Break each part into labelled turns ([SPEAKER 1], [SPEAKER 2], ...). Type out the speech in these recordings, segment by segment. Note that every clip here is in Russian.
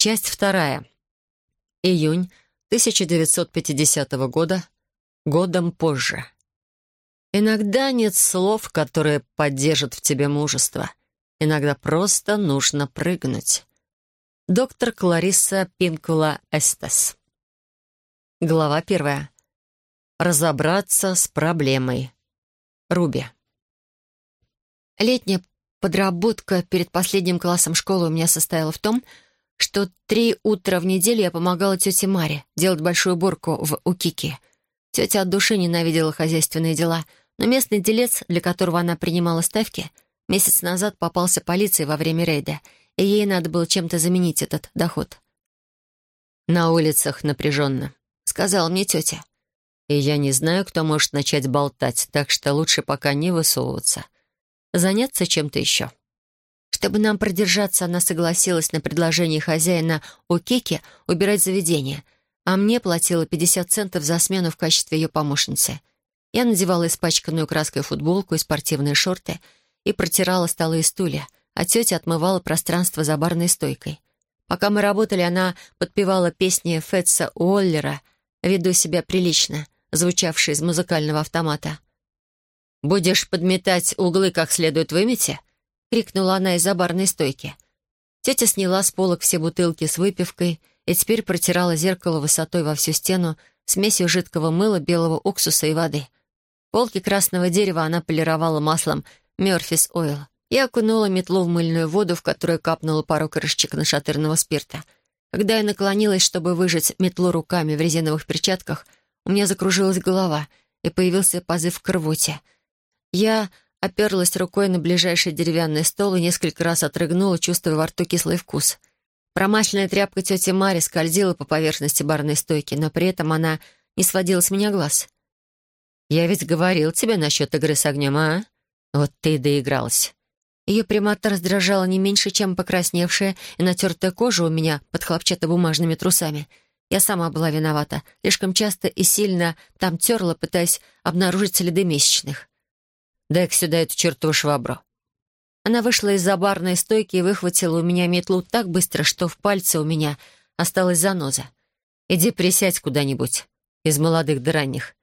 [SPEAKER 1] Часть вторая. Июнь 1950 года, годом позже. Иногда нет слов, которые поддержат в тебе мужество. Иногда просто нужно прыгнуть. Доктор Клариса Пинкула Эстес. Глава первая. Разобраться с проблемой. Руби.
[SPEAKER 2] Летняя подработка перед последним классом школы у меня состояла в том, что три утра в неделю я помогала тете Маре делать большую уборку в Укике. Тетя от души ненавидела хозяйственные дела, но местный делец, для которого она принимала ставки, месяц назад попался полиции во время рейда, и ей надо было чем-то заменить этот доход.
[SPEAKER 1] «На улицах напряженно», — сказала мне тетя. «И я не знаю, кто может начать болтать, так что лучше пока не высовываться. Заняться чем-то еще».
[SPEAKER 2] Чтобы нам продержаться, она согласилась на предложение хозяина у Кики убирать заведение, а мне платила 50 центов за смену в качестве ее помощницы. Я надевала испачканную краской футболку и спортивные шорты и протирала столы и стулья, а тетя отмывала пространство за барной стойкой. Пока мы работали, она подпевала песни Фетса Уоллера «Веду себя прилично», звучавшие из музыкального автомата.
[SPEAKER 1] «Будешь подметать углы как следует вымете?»
[SPEAKER 2] — крикнула она из-за барной стойки. Тетя сняла с полок все бутылки с выпивкой и теперь протирала зеркало высотой во всю стену смесью жидкого мыла, белого уксуса и воды. Полки красного дерева она полировала маслом «Мёрфис Ойл». Я окунула метлу в мыльную воду, в которую капнула пару крышечек нашатырного спирта. Когда я наклонилась, чтобы выжать метлу руками в резиновых перчатках, у меня закружилась голова, и появился позыв к рвоте. Я оперлась рукой на ближайший деревянный стол и несколько раз отрыгнула, чувствуя во рту кислый вкус. Промасленная тряпка тети Мари скользила по поверхности барной стойки, но при этом она не сводила с меня глаз. «Я ведь говорил тебе насчет игры с огнем, а? Вот ты и доигралась». Ее прямота раздражала не меньше, чем покрасневшая и натертая кожа у меня под хлопчатобумажными трусами. Я сама была виновата. Слишком часто и сильно там терла, пытаясь обнаружить следы месячных.
[SPEAKER 1] Дай-ка сюда эту чертову швабру».
[SPEAKER 2] Она вышла из-за барной стойки и выхватила у меня метлу так быстро, что в пальце у меня осталась заноза.
[SPEAKER 1] «Иди присядь куда-нибудь из молодых до ранних».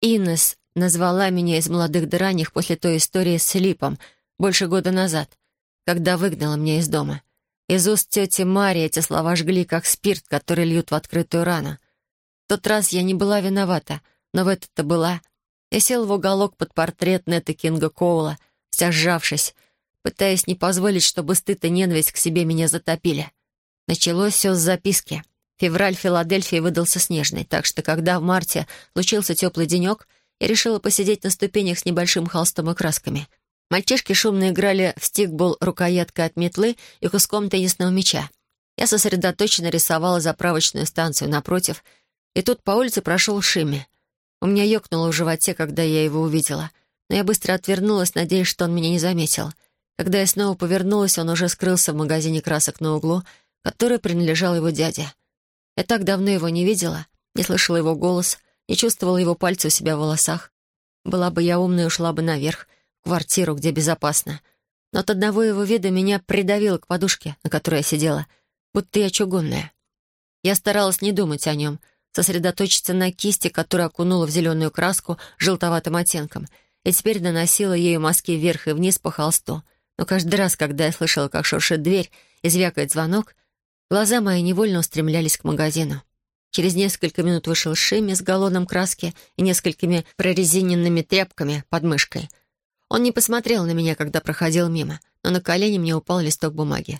[SPEAKER 2] Инес назвала меня из молодых до ранних после той истории с Липом больше года назад, когда выгнала меня из дома. Из уст тети Марии эти слова жгли, как спирт, который льют в открытую рану. В тот раз я не была виновата, но в этот-то была — я сел в уголок под портрет Нета Кинга Коула, вся сжавшись, пытаясь не позволить, чтобы стыд и ненависть к себе меня затопили. Началось все с записки. Февраль в Филадельфии выдался снежный, так что когда в марте случился теплый денек, я решила посидеть на ступенях с небольшим холстом и красками. Мальчишки шумно играли в стикбол рукояткой от метлы и куском теннисного мяча. Я сосредоточенно рисовала заправочную станцию напротив, и тут по улице прошел Шимми. У меня ёкнуло в животе, когда я его увидела, но я быстро отвернулась, надеясь, что он меня не заметил. Когда я снова повернулась, он уже скрылся в магазине красок на углу, который принадлежал его дяде. Я так давно его не видела, не слышала его голос, не чувствовала его пальцы у себя в волосах. Была бы я умной, ушла бы наверх, в квартиру, где безопасно. Но от одного его вида меня придавило к подушке, на которой я сидела, будто я чугунная. Я старалась не думать о нем — сосредоточиться на кисти, которая окунула в зеленую краску желтоватым оттенком, и теперь наносила ею мазки вверх и вниз по холсту. Но каждый раз, когда я слышала, как шуршит дверь и звякает звонок, глаза мои невольно устремлялись к магазину. Через несколько минут вышел Шимми с галлоном краски и несколькими прорезиненными тряпками под мышкой. Он не посмотрел на меня, когда проходил мимо, но на колени мне упал листок бумаги.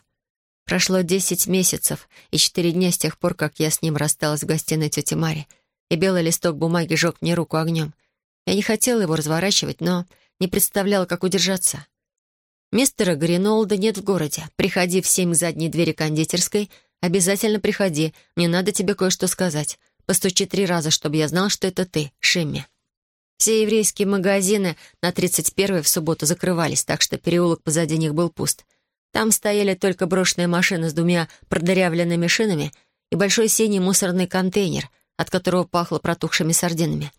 [SPEAKER 2] Прошло десять месяцев и четыре дня с тех пор, как я с ним рассталась в гостиной тети Мари, и белый листок бумаги жег мне руку огнем. Я не хотела его разворачивать, но не представляла, как удержаться. «Мистера Гринолда нет в городе. Приходи в семь к задней двери кондитерской. Обязательно приходи. Мне надо тебе кое-что сказать. Постучи три раза, чтобы я знал, что это ты, Шимми». Все еврейские магазины на 31-й в субботу закрывались, так что переулок позади них был пуст — там стояли только брошенная машина с двумя продырявленными шинами и большой синий мусорный контейнер, от которого пахло протухшими сардинами.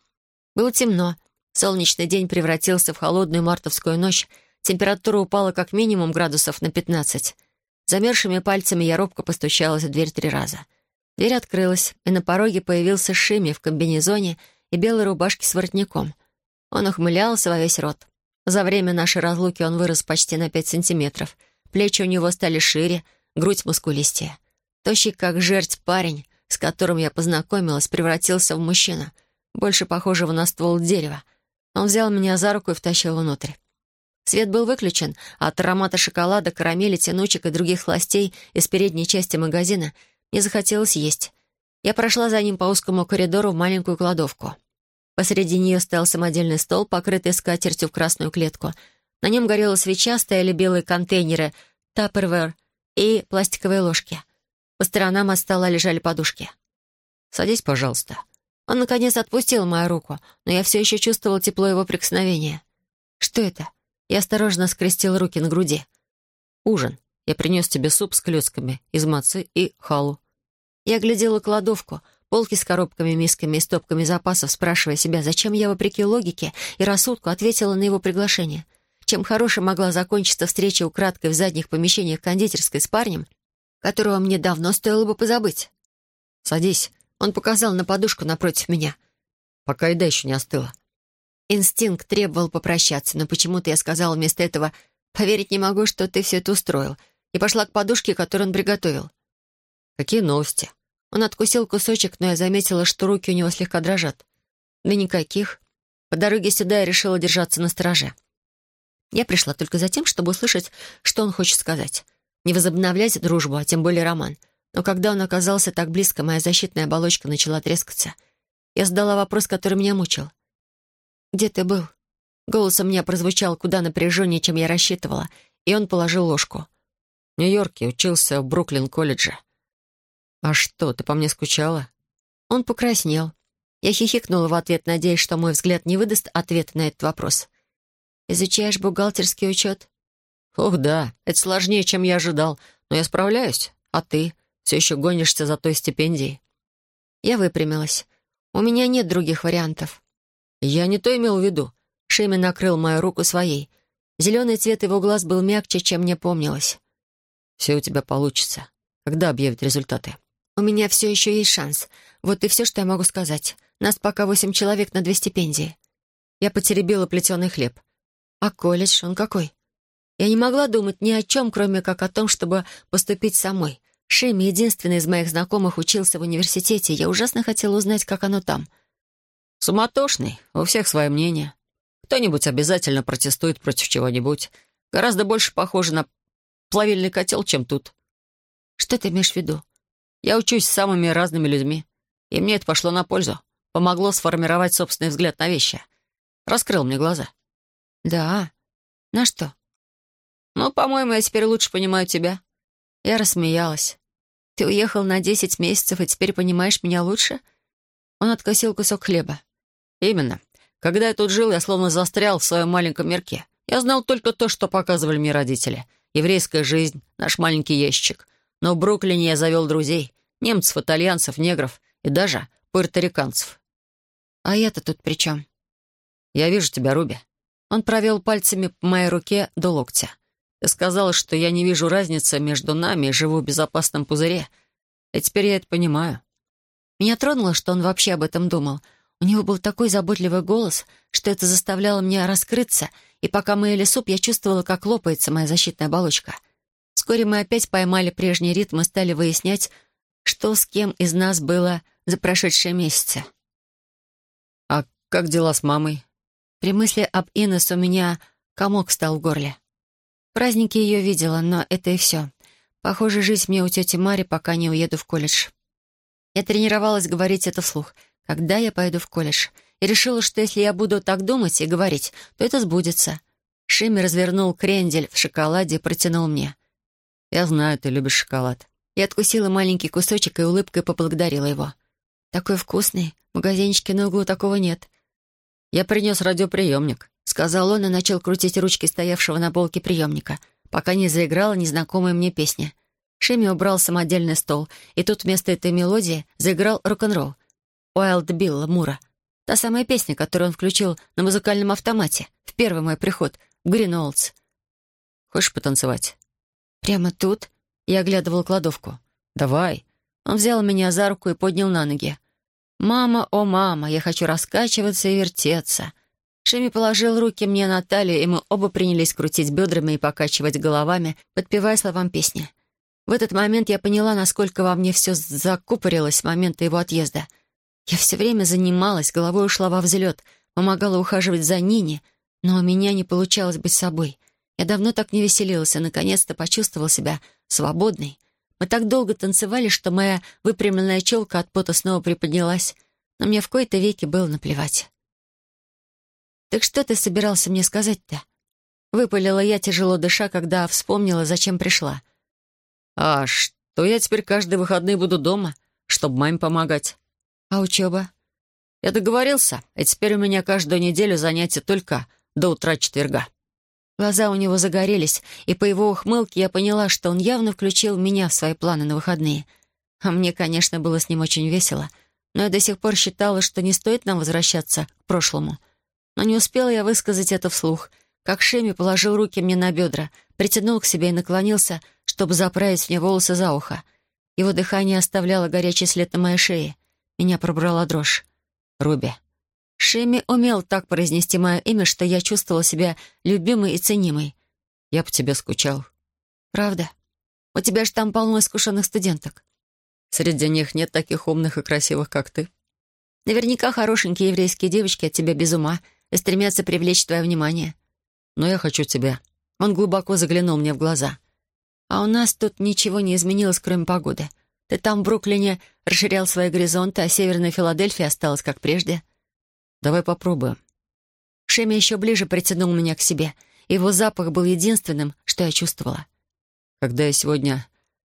[SPEAKER 2] Было темно. Солнечный день превратился в холодную мартовскую ночь. Температура упала как минимум градусов на 15. Замерзшими пальцами я робко постучалась в дверь три раза. Дверь открылась, и на пороге появился Шими в комбинезоне и белой рубашке с воротником. Он ухмылялся во весь рот. За время нашей разлуки он вырос почти на пять сантиметров. Плечи у него стали шире, грудь мускулистее. Тощий, как жерть парень, с которым я познакомилась, превратился в мужчину, больше похожего на ствол дерева. Он взял меня за руку и втащил внутрь. Свет был выключен, а от аромата шоколада, карамели, тянучек и других сластей из передней части магазина мне захотелось есть. Я прошла за ним по узкому коридору в маленькую кладовку. Посреди нее стоял самодельный стол, покрытый скатертью в красную клетку. На нем горела свеча, стояли белые контейнеры, таппервер и пластиковые ложки. По сторонам от стола лежали подушки. «Садись, пожалуйста». Он, наконец, отпустил мою руку, но я все еще чувствовала тепло его прикосновения. «Что это?» Я осторожно скрестил руки на груди. «Ужин. Я принес тебе суп с клетками из мацы и халу». Я глядела кладовку — полки с коробками, мисками и стопками запасов, спрашивая себя, зачем я, вопреки логике и рассудку, ответила на его приглашение. Чем хорошей могла закончиться встреча украдкой в задних помещениях кондитерской с парнем, которого мне давно стоило бы позабыть. «Садись». Он показал на подушку напротив меня. Пока еда еще не остыла. Инстинкт требовал попрощаться, но почему-то я сказала вместо этого «Поверить не могу, что ты все это устроил», и пошла к подушке, которую он приготовил. «Какие новости?» Он откусил кусочек, но я заметила, что руки у него слегка дрожат. Да никаких. По дороге сюда я решила держаться на страже. Я пришла только за тем, чтобы услышать, что он хочет сказать. Не возобновлять дружбу, а тем более роман. Но когда он оказался так близко, моя защитная оболочка начала трескаться. Я задала вопрос, который меня мучил. «Где ты был?» Голос у меня прозвучал куда напряженнее, чем я рассчитывала, и он положил ложку. «В Нью-Йорке учился в Бруклин-колледже. «А что, ты по мне скучала?» Он покраснел. Я хихикнула в ответ, надеясь, что мой взгляд не выдаст ответ на этот вопрос. «Изучаешь бухгалтерский учет?» «Ох, да, это сложнее, чем я ожидал, но я справляюсь. А ты? Все еще гонишься за той стипендией?» Я выпрямилась. «У меня нет других вариантов». «Я не то имел в виду». Шеми накрыл мою руку своей. Зеленый цвет его глаз был мягче, чем мне помнилось. «Все у тебя получится. Когда объявят результаты?» У меня все еще есть шанс. Вот и все, что я могу сказать. Нас пока восемь человек на две стипендии. Я потеребила плетеный хлеб. А колледж, он какой? Я не могла думать ни о чем, кроме как о том, чтобы поступить самой. Шеми, единственный из моих знакомых, учился в университете. Я ужасно хотела узнать, как оно там. Суматошный, у всех свое мнение. Кто-нибудь обязательно протестует против чего-нибудь. Гораздо больше похоже на плавильный котел, чем тут. Что ты имеешь в виду? Я учусь с самыми разными людьми, и мне это пошло на пользу. Помогло сформировать собственный взгляд на вещи. Раскрыл мне глаза. «Да? На что?» «Ну, по-моему, я теперь лучше понимаю тебя». Я рассмеялась. «Ты уехал на десять месяцев и теперь понимаешь меня лучше?» Он откосил кусок хлеба. «Именно. Когда я тут жил, я словно застрял в своем маленьком мирке. Я знал только то, что показывали мне родители. Еврейская жизнь, наш маленький ящик. Но в Бруклине я завел друзей. Немцев, итальянцев, негров и даже пуэрториканцев. А я-то тут при чем? Я вижу тебя, Руби. Он провел пальцами по моей руке до локтя. Ты сказала, что я не вижу разницы между нами и живу в безопасном пузыре. И теперь я это понимаю. Меня тронуло, что он вообще об этом думал. У него был такой заботливый голос, что это заставляло меня раскрыться, и пока мы ели суп, я чувствовала, как лопается моя защитная оболочка — Вскоре мы опять поймали прежний ритм и стали выяснять, что с кем из нас было за прошедшие месяцы. «А как дела с мамой?» При мысли об Инес у меня комок стал в горле. Праздники ее видела, но это и все. Похоже, жить мне у тети Мари, пока не уеду в колледж. Я тренировалась говорить это вслух. Когда я пойду в колледж? И решила, что если я буду так думать и говорить, то это сбудется. Шимми развернул крендель в шоколаде и протянул мне. «Я знаю, ты любишь шоколад». Я откусила маленький кусочек и улыбкой поблагодарила его. «Такой вкусный. В магазинчике на углу такого нет». «Я принес радиоприемник», — сказал он и начал крутить ручки стоявшего на полке приемника, пока не заиграла незнакомая мне песня. Шимми убрал самодельный стол, и тут вместо этой мелодии заиграл рок-н-ролл. «Уайлд Билла Мура». Та самая песня, которую он включил на музыкальном автомате в первый мой приход в Гринолдс. «Хочешь потанцевать?» «Прямо тут?» Я оглядывала кладовку. «Давай». Он взял меня за руку и поднял на ноги. «Мама, о мама, я хочу раскачиваться и вертеться». Шими положил руки мне на талию, и мы оба принялись крутить бедрами и покачивать головами, подпевая словам песни. В этот момент я поняла, насколько во мне все закупорилось с момента его отъезда. Я все время занималась, головой ушла во взлет, помогала ухаживать за Нини, но у меня не получалось быть собой. Я давно так не веселилась, и наконец-то почувствовала себя свободной. Мы так долго танцевали, что моя выпрямленная челка от пота снова приподнялась, но мне в кои-то веки было наплевать. «Так что ты собирался мне сказать-то?» Выпалила я, тяжело дыша, когда вспомнила, зачем пришла.
[SPEAKER 1] «А что я теперь каждые выходные буду дома, чтобы маме помогать?»
[SPEAKER 2] «А учеба?»
[SPEAKER 1] «Я договорился, и теперь у меня каждую неделю занятия только до утра четверга».
[SPEAKER 2] Глаза у него загорелись, и по его ухмылке я поняла, что он явно включил меня в свои планы на выходные. А мне, конечно, было с ним очень весело, но я до сих пор считала, что не стоит нам возвращаться к прошлому. Но не успела я высказать это вслух, как Шеми положил руки мне на бедра, притянул к себе и наклонился, чтобы заправить мне волосы за ухо. Его дыхание оставляло горячий след на моей шее. Меня пробрала дрожь. «Руби». Шеми умел так произнести мое имя, что я чувствовала себя любимой и ценимой.
[SPEAKER 1] «Я по тебе скучал».
[SPEAKER 2] «Правда? У тебя же там полно искушенных студенток».
[SPEAKER 1] «Среди них нет таких умных и красивых, как ты».
[SPEAKER 2] «Наверняка хорошенькие еврейские девочки от тебя без ума и стремятся привлечь твое внимание».
[SPEAKER 1] «Но я хочу тебя».
[SPEAKER 2] Он глубоко заглянул мне в глаза. «А у нас тут ничего не изменилось, кроме погоды. Ты там, в Бруклине, расширял свои горизонты, а Северная Филадельфия осталась как прежде».
[SPEAKER 1] «Давай попробуем».
[SPEAKER 2] Шеми еще ближе притянул меня к себе. Его запах был единственным, что я чувствовала.
[SPEAKER 1] «Когда я сегодня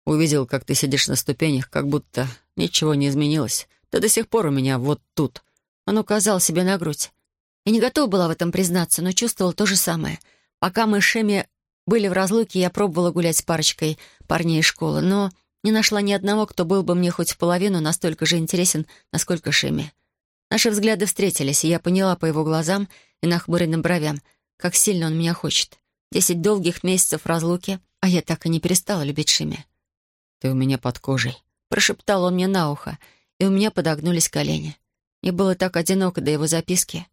[SPEAKER 1] увидел, как ты сидишь на ступенях, как будто ничего не изменилось. Ты до сих пор у меня вот тут».
[SPEAKER 2] Он указал себе на грудь. Я не готова была в этом признаться, но чувствовала то же самое. Пока мы с Шеми были в разлуке, я пробовала гулять с парочкой парней из школы, но не нашла ни одного, кто был бы мне хоть в половину настолько же интересен, насколько Шеми. Наши взгляды встретились, и я поняла по его глазам и нахмуренным бровям, как сильно он меня хочет. Десять долгих месяцев разлуки, а я так и не перестала любить Шими.
[SPEAKER 1] «Ты у меня под кожей», —
[SPEAKER 2] прошептал он мне на ухо, и у меня подогнулись колени. Мне было так одиноко до его записки.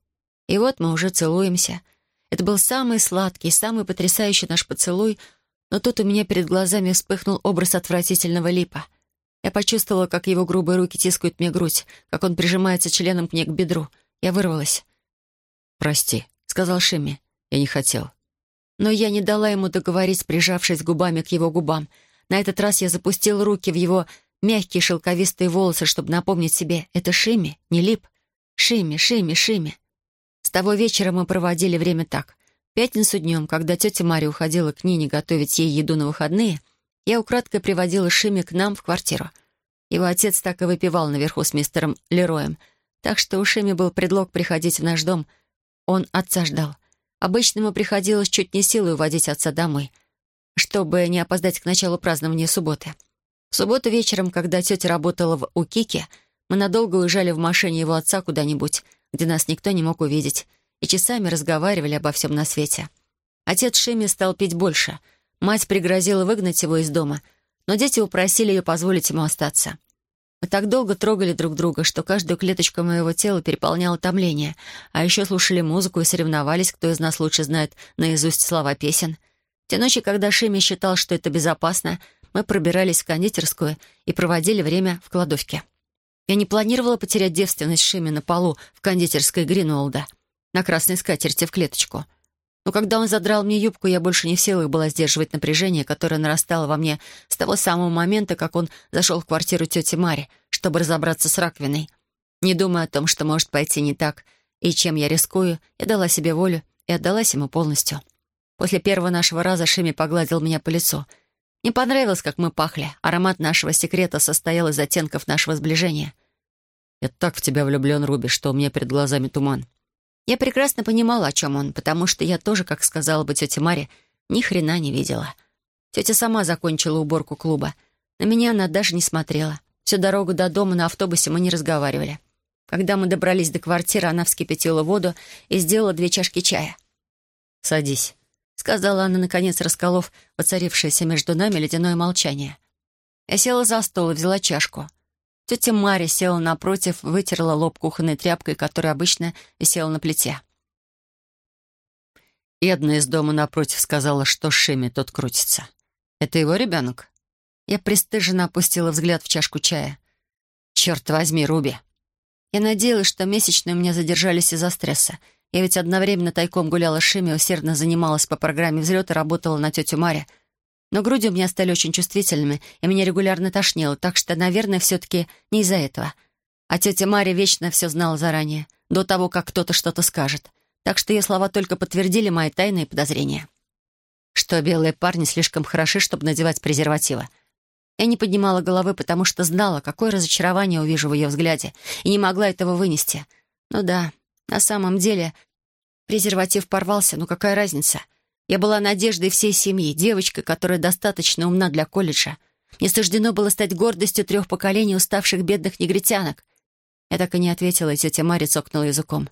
[SPEAKER 2] И вот мы уже целуемся. Это был самый сладкий, самый потрясающий наш поцелуй, но тут у меня перед глазами вспыхнул образ отвратительного липа — я почувствовала, как его грубые руки тискают мне грудь, как он прижимается членом к мне к бедру. Я вырвалась.
[SPEAKER 1] «Прости», — сказал Шимми. «Я не хотел».
[SPEAKER 2] Но я не дала ему договорить, прижавшись губами к его губам. На этот раз я запустил руки в его мягкие шелковистые волосы, чтобы напомнить себе, это Шими, не Лип. Шими, Шими, Шими. С того вечера мы проводили время так. пятницу днем, когда тетя Мария уходила к Нине готовить ей еду на выходные — я украдкой приводила Шими к нам в квартиру. Его отец так и выпивал наверху с мистером Лероем, так что у Шими был предлог приходить в наш дом. Он отца ждал. Обычно ему приходилось чуть не силой уводить отца домой, чтобы не опоздать к началу празднования субботы. В субботу вечером, когда тетя работала в Укике, мы надолго уезжали в машине его отца куда-нибудь, где нас никто не мог увидеть, и часами разговаривали обо всем на свете. Отец Шими стал пить больше — Мать пригрозила выгнать его из дома, но дети упросили ее позволить ему остаться. Мы так долго трогали друг друга, что каждую клеточку моего тела переполняло томление, а еще слушали музыку и соревновались, кто из нас лучше знает наизусть слова песен. Те ночи, когда Шими считал, что это безопасно, мы пробирались в кондитерскую и проводили время в кладовке. Я не планировала потерять девственность Шими на полу в кондитерской Гринолда на красной скатерти в клеточку — но когда он задрал мне юбку, я больше не в силах была сдерживать напряжение, которое нарастало во мне с того самого момента, как он зашел в квартиру тети Мари, чтобы разобраться с раковиной. Не думая о том, что может пойти не так, и чем я рискую, я дала себе волю и отдалась ему полностью. После первого нашего раза Шими погладил меня по лицу. Мне понравилось, как мы пахли. Аромат нашего секрета состоял из оттенков нашего сближения.
[SPEAKER 1] «Я так в тебя влюблен, Руби, что у меня перед глазами туман»,
[SPEAKER 2] я прекрасно понимала, о чем он, потому что я тоже, как сказала бы тетя Мария, ни хрена не видела. Тетя сама закончила уборку клуба. На меня она даже не смотрела. Всю дорогу до дома на автобусе мы не разговаривали. Когда мы добрались до квартиры, она вскипятила воду и сделала две чашки чая.
[SPEAKER 1] «Садись».
[SPEAKER 2] — сказала она, наконец расколов воцарившееся между нами ледяное молчание. Я села за стол и взяла чашку. Тетя Мария села напротив, вытерла лоб кухонной тряпкой, которая обычно висела на плите.
[SPEAKER 1] Эдна из дома напротив сказала, что Шими тот крутится. Это его ребенок?
[SPEAKER 2] Я пристыженно опустила взгляд в чашку чая.
[SPEAKER 1] «Черт возьми, Руби!»
[SPEAKER 2] Я надеялась, что месячные у меня задержались из-за стресса. Я ведь одновременно тайком гуляла с Шими, усердно занималась по программе взлета, работала на тетю Маре. Но груди у меня стали очень чувствительными, и меня регулярно тошнило, так что, наверное, все-таки не из-за этого. А тетя Мария вечно все знала заранее, до того, как кто-то что-то скажет. Так что ее слова только подтвердили мои тайные подозрения. Что белые парни слишком хороши, чтобы надевать презервативы. Я не поднимала головы, потому что знала, какое разочарование увижу в ее взгляде, и не могла этого вынести. Ну да, на самом деле, презерватив порвался, ну какая разница? Я была надеждой всей семьи, девочкой, которая достаточно умна для колледжа. Мне суждено было стать гордостью трех поколений уставших бедных негритянок. Я так и не ответила, и тетя Мария цокнула языком.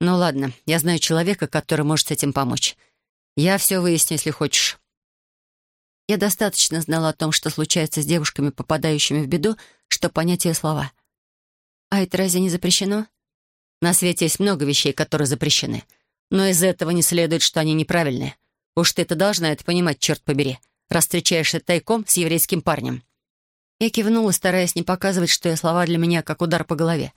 [SPEAKER 2] «Ну ладно, я знаю человека, который может с этим помочь. Я все выясню, если хочешь». Я достаточно знала о том, что случается с девушками, попадающими в беду, чтобы понять ее слова. «А это разве не запрещено?» «На свете есть много вещей, которые запрещены. Но из этого не следует, что они неправильные. Уж ты-то должна это понимать, черт побери, раз встречаешься тайком с еврейским парнем». Я кивнула, стараясь не показывать, что ее слова для меня как удар по голове.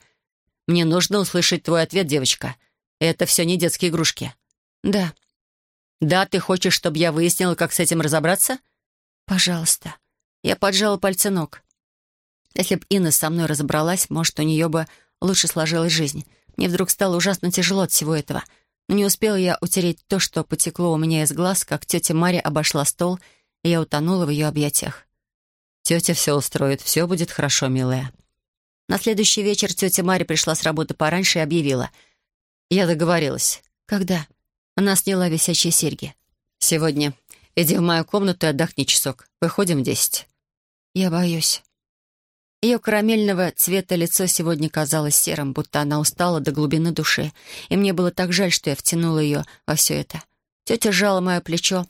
[SPEAKER 2] «Мне нужно услышать твой ответ, девочка. Это все не детские игрушки». «Да». «Да, ты хочешь, чтобы я выяснила, как с этим разобраться?» «Пожалуйста». Я поджала пальцы ног. Если б Инна со мной разобралась, может, у нее бы лучше сложилась жизнь. Мне вдруг стало ужасно тяжело от всего этого — не успела я утереть то, что потекло у меня из глаз, как тетя Мария обошла стол, и я утонула в ее объятиях. «Тетя все устроит, все будет хорошо, милая». На следующий вечер тетя Мария пришла с работы пораньше и объявила. «Я договорилась». «Когда?» Она сняла висячие серьги. «Сегодня. Иди в мою комнату и отдохни часок. Выходим в десять». «Я боюсь». Ее карамельного цвета лицо сегодня казалось серым, будто она устала до глубины души, и мне было так жаль, что я втянула ее во все это. Тетя сжала мое плечо.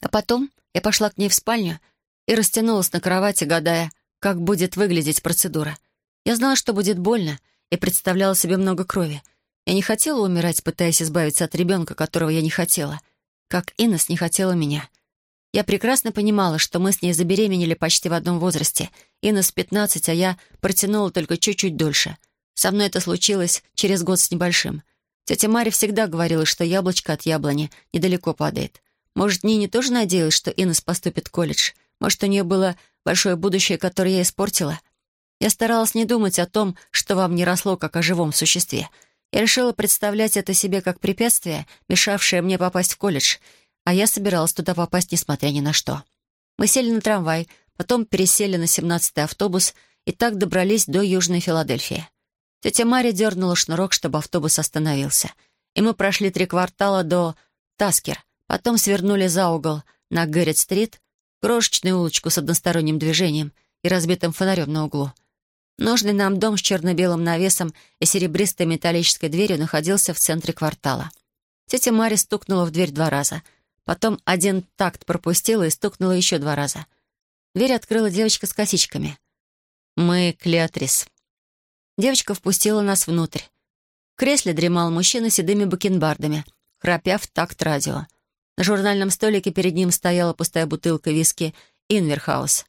[SPEAKER 2] А потом я пошла к ней в спальню и растянулась на кровати, гадая, как будет выглядеть процедура. Я знала, что будет больно, и представляла себе много крови. Я не хотела умирать, пытаясь избавиться от ребенка, которого я не хотела, как Инес не хотела меня — я прекрасно понимала, что мы с ней забеременели почти в одном возрасте. Инна с 15, а я протянула только чуть-чуть дольше. Со мной это случилось через год с небольшим. Тетя Марья всегда говорила, что яблочко от яблони недалеко падает. Может, Нине тоже надеялась, что Инна поступит в колледж? Может, у нее было большое будущее, которое я испортила? Я старалась не думать о том, что вам не росло, как о живом существе. Я решила представлять это себе как препятствие, мешавшее мне попасть в колледж — а я собиралась туда попасть, несмотря ни на что. Мы сели на трамвай, потом пересели на 17-й автобус и так добрались до Южной Филадельфии. Тетя Мария дернула шнурок, чтобы автобус остановился. И мы прошли три квартала до Таскер, потом свернули за угол на Гэррит-стрит, крошечную улочку с односторонним движением и разбитым фонарем на углу. Нужный нам дом с черно-белым навесом и серебристой металлической дверью находился в центре квартала. Тетя Мария стукнула в дверь два раза — Потом один такт пропустила и стукнула еще два раза. Дверь открыла девочка с косичками. «Мы Клеотрис». Девочка впустила нас внутрь. В кресле дремал мужчина с седыми бакенбардами, храпя в такт радио. На журнальном столике перед ним стояла пустая бутылка виски «Инверхаус».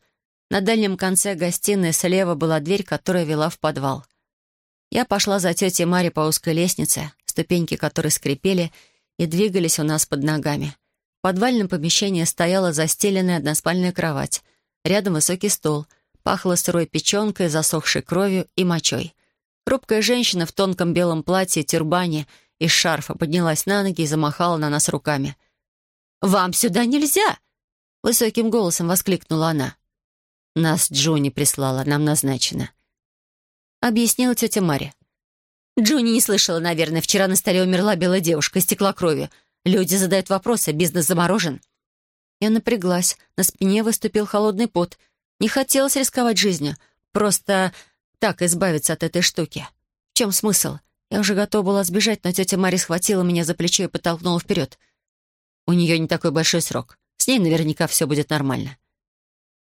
[SPEAKER 2] На дальнем конце гостиной слева была дверь, которая вела в подвал. Я пошла за тетей Мари по узкой лестнице, ступеньки которой скрипели и двигались у нас под ногами подвальном помещении стояла застеленная односпальная кровать. Рядом высокий стол. Пахло сырой печенкой, засохшей кровью и мочой. Хрупкая женщина в тонком белом платье, тюрбане и шарфа поднялась на ноги и замахала на нас руками. «Вам сюда нельзя!» Высоким голосом воскликнула она. «Нас Джонни прислала, нам назначено», — объяснила тетя Мария. Джонни не слышала, наверное. Вчера на столе умерла белая девушка, истекла кровью. Люди задают вопросы, бизнес заморожен. Я напряглась, на спине выступил холодный пот. Не хотелось рисковать жизнью, просто так избавиться от этой штуки. В чем смысл? Я уже готова была сбежать, но тетя Мари схватила меня за плечо и подтолкнула вперед. У нее не такой большой срок. С ней наверняка все будет нормально.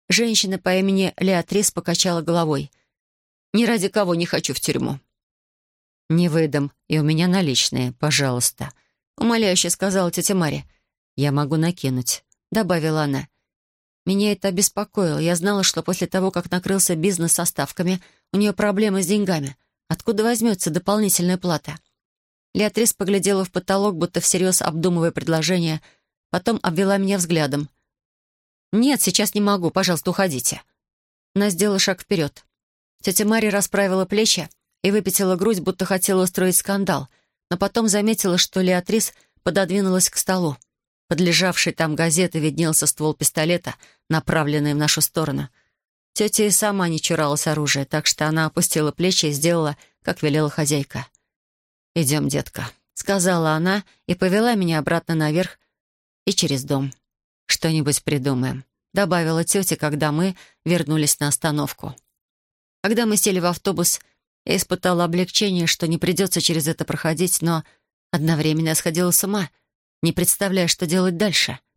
[SPEAKER 2] Женщина по имени Леатрис покачала головой. «Ни ради кого не хочу в тюрьму».
[SPEAKER 1] «Не выдам, и у меня наличные, пожалуйста», — умоляюще сказала тетя Мария. «Я могу накинуть», — добавила она. Меня это обеспокоило. Я знала, что после того, как накрылся бизнес со ставками, у нее проблемы с деньгами. Откуда возьмется дополнительная плата? Леатрис поглядела в потолок, будто всерьез обдумывая предложение, потом обвела меня взглядом. «Нет, сейчас не могу. Пожалуйста, уходите». Она сделала шаг вперед. Тетя Мария расправила плечи и выпятила грудь, будто хотела устроить скандал, но потом заметила, что Леатрис пододвинулась к столу. Под лежавшей там газеты виднелся ствол пистолета, направленный в нашу сторону. Тетя и сама не чуралась оружия, так что она опустила плечи и сделала, как велела хозяйка. «Идем, детка», — сказала она и повела меня обратно наверх и через дом. «Что-нибудь придумаем», — добавила тетя, когда мы вернулись на остановку. Когда мы сели в автобус, я испытала облегчение, что не придется через это проходить, но одновременно сходила с ума — не представляя, что делать дальше —